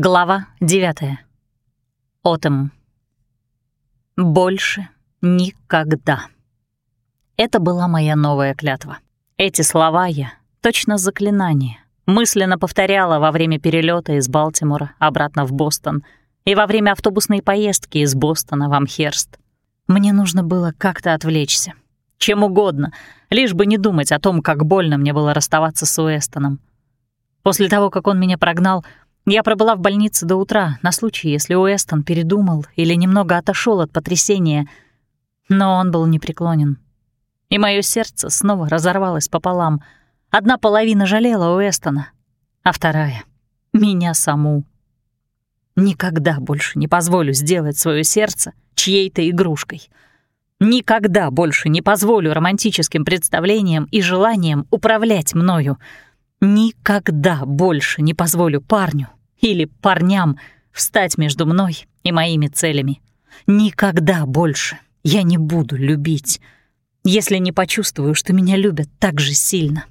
Глава 9. Отом. Больше никогда. Это была моя новая клятва. Эти слова я, точно заклинание, мысленно повторяла во время перелета из Балтимора обратно в Бостон и во время автобусной поездки из Бостона в Амхерст. Мне нужно было как-то отвлечься. Чем угодно, лишь бы не думать о том, как больно мне было расставаться с Уэстоном. После того, как он меня прогнал, я пробыла в больнице до утра, на случай, если Уэстон передумал или немного отошел от потрясения, но он был непреклонен. И мое сердце снова разорвалось пополам. Одна половина жалела Уэстона, а вторая — меня саму. Никогда больше не позволю сделать свое сердце чьей-то игрушкой. Никогда больше не позволю романтическим представлениям и желаниям управлять мною. Никогда больше не позволю парню или парням встать между мной и моими целями. Никогда больше я не буду любить, если не почувствую, что меня любят так же сильно.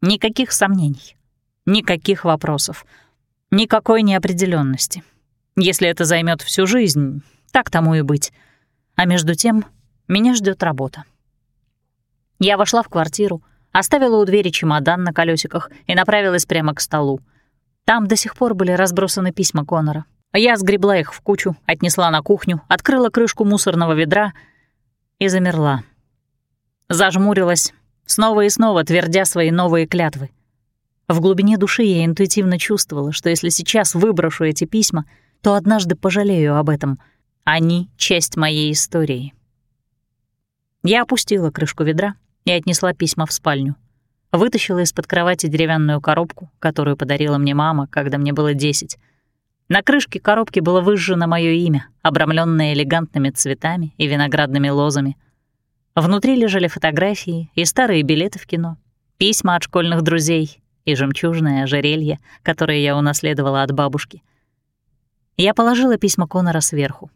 Никаких сомнений, никаких вопросов, никакой неопределенности. Если это займет всю жизнь, так тому и быть. А между тем меня ждет работа. Я вошла в квартиру, оставила у двери чемодан на колесиках и направилась прямо к столу. Там до сих пор были разбросаны письма Конора. Я сгребла их в кучу, отнесла на кухню, открыла крышку мусорного ведра и замерла. Зажмурилась, снова и снова твердя свои новые клятвы. В глубине души я интуитивно чувствовала, что если сейчас выброшу эти письма, то однажды пожалею об этом. Они — часть моей истории. Я опустила крышку ведра и отнесла письма в спальню вытащила из-под кровати деревянную коробку, которую подарила мне мама, когда мне было 10. На крышке коробки было выжжено мое имя, обрамленное элегантными цветами и виноградными лозами. Внутри лежали фотографии и старые билеты в кино, письма от школьных друзей и жемчужное ожерелье, которое я унаследовала от бабушки. Я положила письма Конора сверху.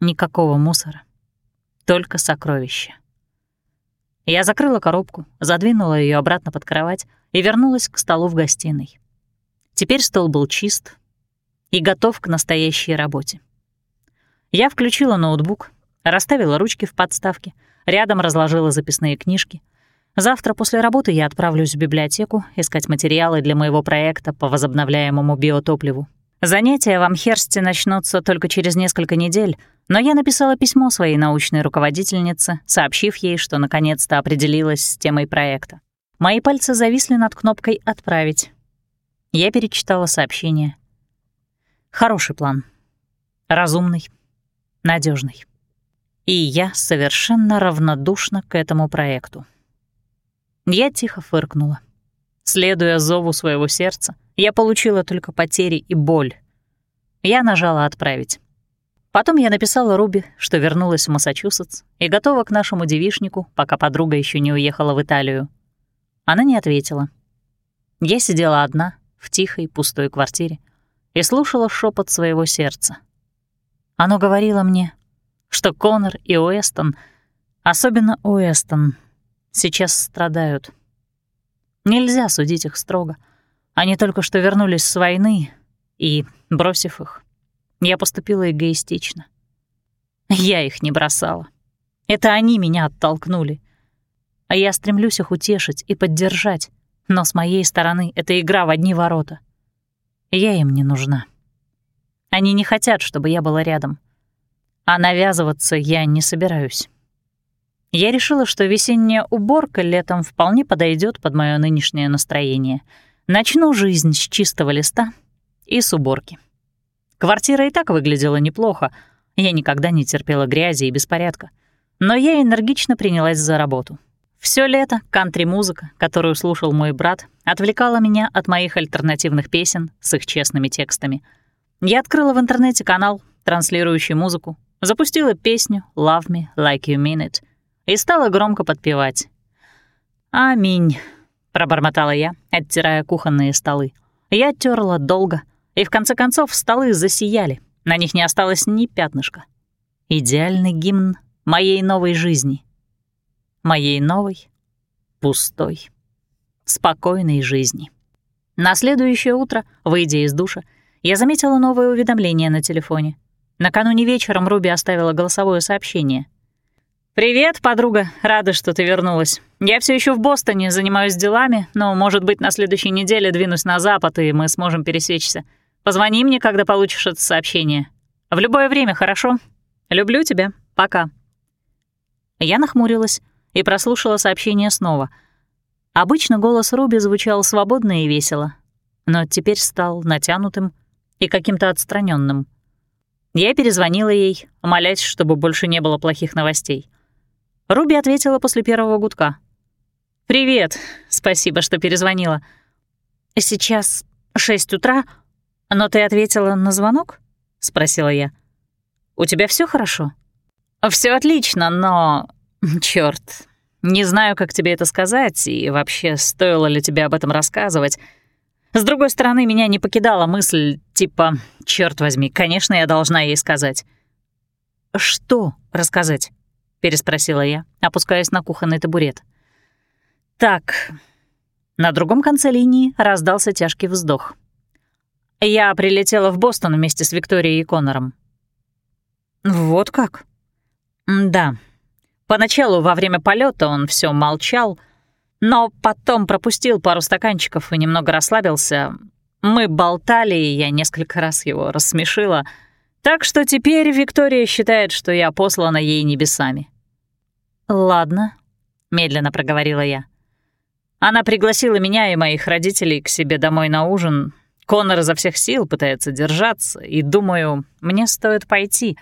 Никакого мусора, только сокровища. Я закрыла коробку, задвинула ее обратно под кровать и вернулась к столу в гостиной. Теперь стол был чист и готов к настоящей работе. Я включила ноутбук, расставила ручки в подставке, рядом разложила записные книжки. Завтра после работы я отправлюсь в библиотеку искать материалы для моего проекта по возобновляемому биотопливу. Занятия в Амхерсте начнутся только через несколько недель, но я написала письмо своей научной руководительнице, сообщив ей, что наконец-то определилась с темой проекта. Мои пальцы зависли над кнопкой «Отправить». Я перечитала сообщение. Хороший план. Разумный. надежный. И я совершенно равнодушна к этому проекту. Я тихо фыркнула. Следуя зову своего сердца, я получила только потери и боль. Я нажала «Отправить». Потом я написала Руби, что вернулась в Массачусетс и готова к нашему девишнику, пока подруга еще не уехала в Италию. Она не ответила. Я сидела одна в тихой пустой квартире и слушала шепот своего сердца. Оно говорило мне, что Конор и Уэстон, особенно Уэстон, сейчас страдают. Нельзя судить их строго — они только что вернулись с войны, и, бросив их, я поступила эгоистично. Я их не бросала. Это они меня оттолкнули. А я стремлюсь их утешить и поддержать, но с моей стороны это игра в одни ворота. Я им не нужна. Они не хотят, чтобы я была рядом. А навязываться я не собираюсь. Я решила, что весенняя уборка летом вполне подойдет под мое нынешнее настроение — Начну жизнь с чистого листа и с уборки. Квартира и так выглядела неплохо, я никогда не терпела грязи и беспорядка. Но я энергично принялась за работу. Всё лето кантри-музыка, которую слушал мой брат, отвлекала меня от моих альтернативных песен с их честными текстами. Я открыла в интернете канал, транслирующий музыку, запустила песню «Love Me Like You Mean It» и стала громко подпевать. «Аминь». — пробормотала я, оттирая кухонные столы. Я оттерла долго, и в конце концов столы засияли. На них не осталось ни пятнышка. Идеальный гимн моей новой жизни. Моей новой, пустой, спокойной жизни. На следующее утро, выйдя из душа, я заметила новое уведомление на телефоне. Накануне вечером Руби оставила голосовое сообщение. «Привет, подруга. Рада, что ты вернулась. Я все еще в Бостоне, занимаюсь делами, но, может быть, на следующей неделе двинусь на запад, и мы сможем пересечься. Позвони мне, когда получишь это сообщение. В любое время, хорошо? Люблю тебя. Пока». Я нахмурилась и прослушала сообщение снова. Обычно голос Руби звучал свободно и весело, но теперь стал натянутым и каким-то отстраненным. Я перезвонила ей, молясь, чтобы больше не было плохих новостей. Руби ответила после первого гудка. «Привет, спасибо, что перезвонила. Сейчас шесть утра, но ты ответила на звонок?» — спросила я. «У тебя все хорошо?» Все отлично, но... Чёрт, не знаю, как тебе это сказать, и вообще, стоило ли тебе об этом рассказывать. С другой стороны, меня не покидала мысль, типа, черт возьми, конечно, я должна ей сказать. «Что рассказать?» Переспросила я, опускаясь на кухонный табурет. Так. На другом конце линии раздался тяжкий вздох. Я прилетела в Бостон вместе с Викторией и Коннором. Вот как? Да. Поначалу во время полета он все молчал, но потом пропустил пару стаканчиков и немного расслабился. Мы болтали, и я несколько раз его рассмешила. Так что теперь Виктория считает, что я послана ей небесами. «Ладно», — медленно проговорила я. Она пригласила меня и моих родителей к себе домой на ужин. Конор изо всех сил пытается держаться, и, думаю, мне стоит пойти.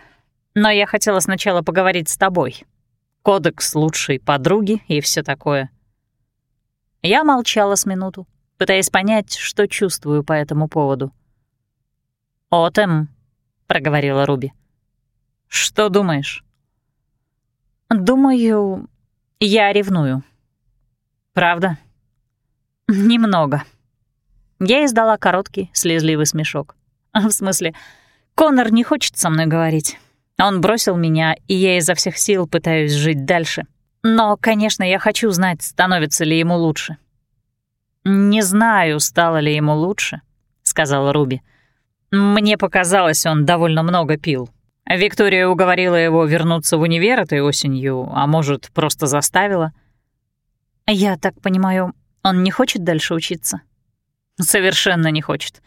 Но я хотела сначала поговорить с тобой. Кодекс лучшей подруги и все такое. Я молчала с минуту, пытаясь понять, что чувствую по этому поводу. «Отем», — проговорила Руби. «Что думаешь?» «Думаю, я ревную». «Правда?» «Немного». Я издала короткий, слезливый смешок. В смысле, Конор не хочет со мной говорить. Он бросил меня, и я изо всех сил пытаюсь жить дальше. Но, конечно, я хочу знать, становится ли ему лучше. «Не знаю, стало ли ему лучше», — сказала Руби. «Мне показалось, он довольно много пил». Виктория уговорила его вернуться в универ этой осенью, а может, просто заставила. Я так понимаю, он не хочет дальше учиться? Совершенно не хочет.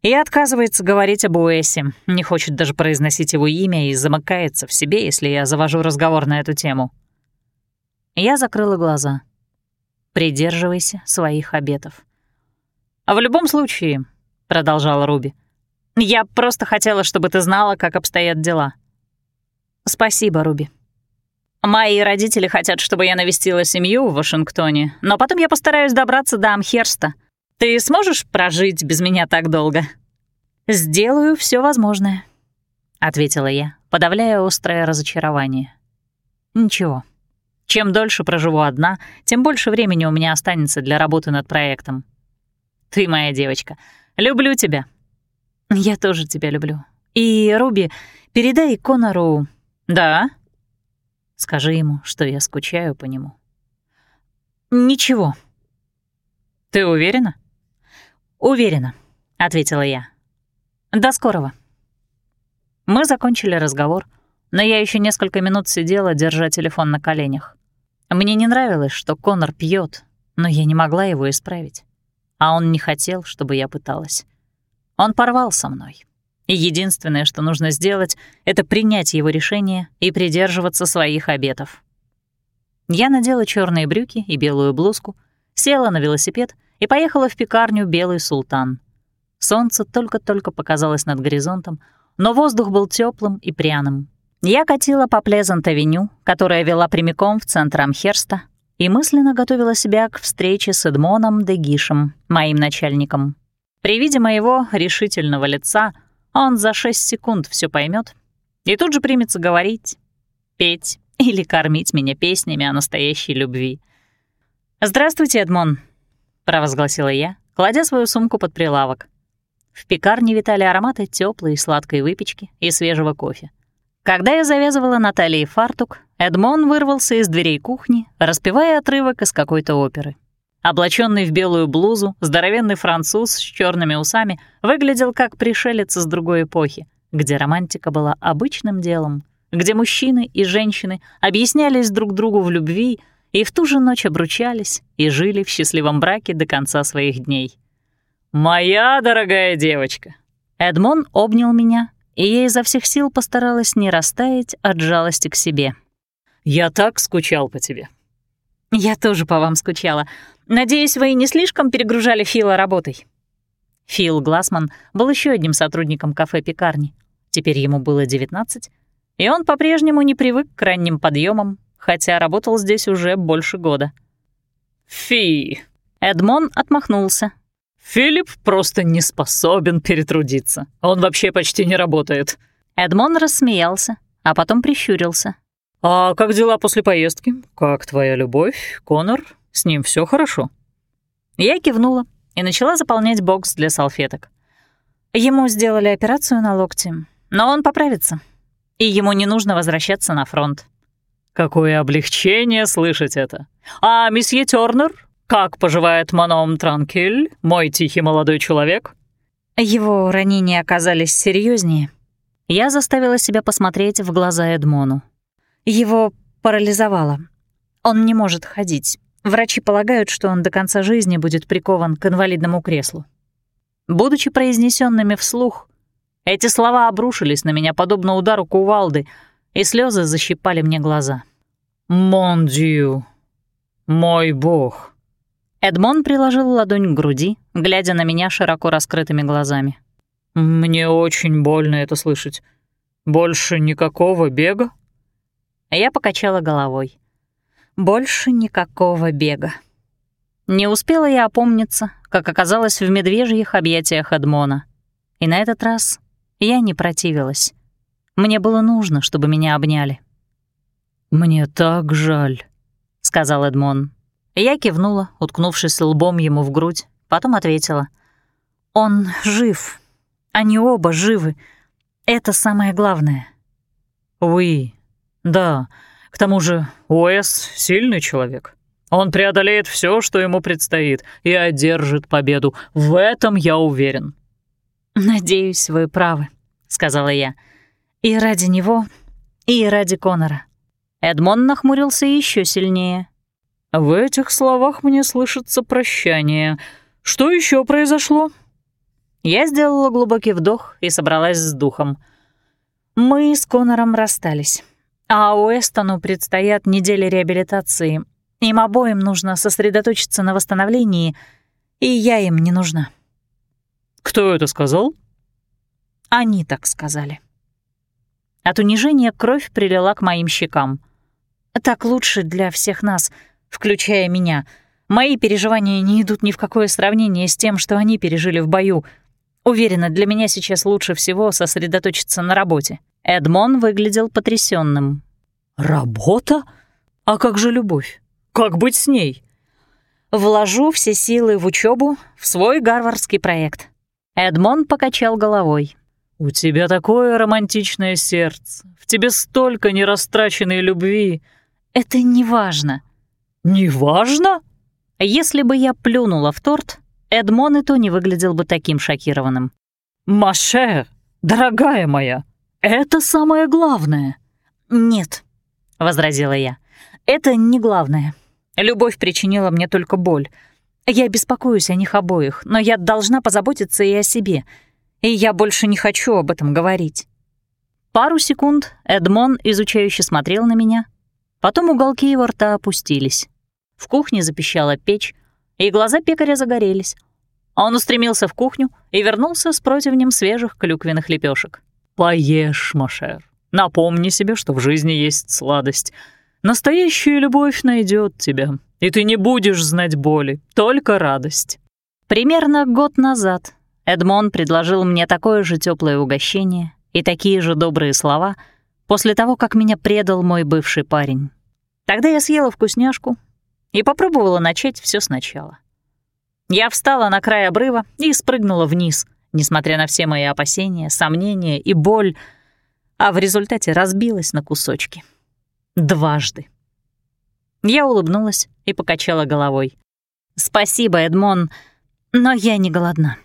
И отказывается говорить об Уэсе, не хочет даже произносить его имя и замыкается в себе, если я завожу разговор на эту тему. Я закрыла глаза. Придерживайся своих обетов. «А в любом случае», — продолжала Руби, я просто хотела, чтобы ты знала, как обстоят дела. Спасибо, Руби. Мои родители хотят, чтобы я навестила семью в Вашингтоне, но потом я постараюсь добраться до Амхерста. Ты сможешь прожить без меня так долго? Сделаю все возможное, ответила я, подавляя острое разочарование. Ничего. Чем дольше проживу одна, тем больше времени у меня останется для работы над проектом. Ты моя девочка. Люблю тебя. «Я тоже тебя люблю. И, Руби, передай Конору...» «Да?» «Скажи ему, что я скучаю по нему». «Ничего». «Ты уверена?» «Уверена», — ответила я. «До скорого». Мы закончили разговор, но я еще несколько минут сидела, держа телефон на коленях. Мне не нравилось, что Конор пьет, но я не могла его исправить. А он не хотел, чтобы я пыталась. Он порвал со мной. И единственное, что нужно сделать, это принять его решение и придерживаться своих обетов. Я надела черные брюки и белую блузку, села на велосипед и поехала в пекарню «Белый султан». Солнце только-только показалось над горизонтом, но воздух был теплым и пряным. Я катила по Плезант-авеню, которая вела прямиком в центр Амхерста, и мысленно готовила себя к встрече с Эдмоном Дегишем, моим начальником. При виде моего решительного лица он за шесть секунд все поймет и тут же примется говорить, петь или кормить меня песнями о настоящей любви. «Здравствуйте, Эдмон», — провозгласила я, кладя свою сумку под прилавок. В пекарне витали ароматы теплой и сладкой выпечки и свежего кофе. Когда я завязывала на фартук, Эдмон вырвался из дверей кухни, распевая отрывок из какой-то оперы. Облаченный в белую блузу, здоровенный француз с черными усами выглядел как пришелец из другой эпохи, где романтика была обычным делом, где мужчины и женщины объяснялись друг другу в любви и в ту же ночь обручались и жили в счастливом браке до конца своих дней. «Моя дорогая девочка!» Эдмон обнял меня, и я изо всех сил постаралась не растаять от жалости к себе. «Я так скучал по тебе». «Я тоже по вам скучала. Надеюсь, вы не слишком перегружали Фила работой?» Фил Глассман был еще одним сотрудником кафе-пекарни. Теперь ему было 19, и он по-прежнему не привык к ранним подъемам, хотя работал здесь уже больше года. «Фи!» Эдмон отмахнулся. «Филипп просто не способен перетрудиться. Он вообще почти не работает». Эдмон рассмеялся, а потом прищурился. «А как дела после поездки? Как твоя любовь, Конор? С ним все хорошо?» Я кивнула и начала заполнять бокс для салфеток. Ему сделали операцию на локте, но он поправится, и ему не нужно возвращаться на фронт. Какое облегчение слышать это. А месье Тёрнер, как поживает Маном Транкель, мой тихий молодой человек? Его ранения оказались серьезнее. Я заставила себя посмотреть в глаза Эдмону. Его парализовало. Он не может ходить. Врачи полагают, что он до конца жизни будет прикован к инвалидному креслу. Будучи произнесенными вслух, эти слова обрушились на меня подобно удару кувалды, и слезы защипали мне глаза. «Мон дью, мой бог!» Эдмон приложил ладонь к груди, глядя на меня широко раскрытыми глазами. «Мне очень больно это слышать. Больше никакого бега?» Я покачала головой. «Больше никакого бега». Не успела я опомниться, как оказалась в медвежьих объятиях Эдмона. И на этот раз я не противилась. Мне было нужно, чтобы меня обняли. «Мне так жаль», — сказал Эдмон. Я кивнула, уткнувшись лбом ему в грудь, потом ответила. «Он жив. Они оба живы. Это самое главное». «Уи, да. К тому же Уэс — сильный человек. Он преодолеет все, что ему предстоит, и одержит победу. В этом я уверен». «Надеюсь, вы правы», — сказала я. «И ради него, и ради Конора». Эдмон нахмурился еще сильнее. «В этих словах мне слышится прощание. Что еще произошло?» Я сделала глубокий вдох и собралась с духом. «Мы с Конором расстались, а Уэстону предстоят недели реабилитации. Им обоим нужно сосредоточиться на восстановлении, и я им не нужна». «Кто это сказал?» Они так сказали. От унижения кровь прилила к моим щекам. Так лучше для всех нас, включая меня. Мои переживания не идут ни в какое сравнение с тем, что они пережили в бою. Уверена, для меня сейчас лучше всего сосредоточиться на работе. Эдмон выглядел потрясенным. «Работа? А как же любовь? Как быть с ней?» «Вложу все силы в учебу, в свой гарвардский проект». Эдмон покачал головой. «У тебя такое романтичное сердце, в тебе столько нерастраченной любви». «Это не важно». «Не важно?» Если бы я плюнула в торт, Эдмон и то не выглядел бы таким шокированным. «Маше, дорогая моя, это самое главное». «Нет», — возразила я, — «это не главное. Любовь причинила мне только боль. Я беспокоюсь о них обоих, но я должна позаботиться и о себе и я больше не хочу об этом говорить». Пару секунд Эдмон изучающе смотрел на меня, потом уголки его рта опустились. В кухне запищала печь, и глаза пекаря загорелись. Он устремился в кухню и вернулся с противнем свежих клюквенных лепешек. «Поешь, Машер. Напомни себе, что в жизни есть сладость. Настоящая любовь найдет тебя, и ты не будешь знать боли, только радость». Примерно год назад Эдмон предложил мне такое же теплое угощение и такие же добрые слова после того, как меня предал мой бывший парень. Тогда я съела вкусняшку и попробовала начать все сначала. Я встала на край обрыва и спрыгнула вниз, несмотря на все мои опасения, сомнения и боль, а в результате разбилась на кусочки. Дважды. Я улыбнулась и покачала головой. Спасибо, Эдмон, но я не голодна.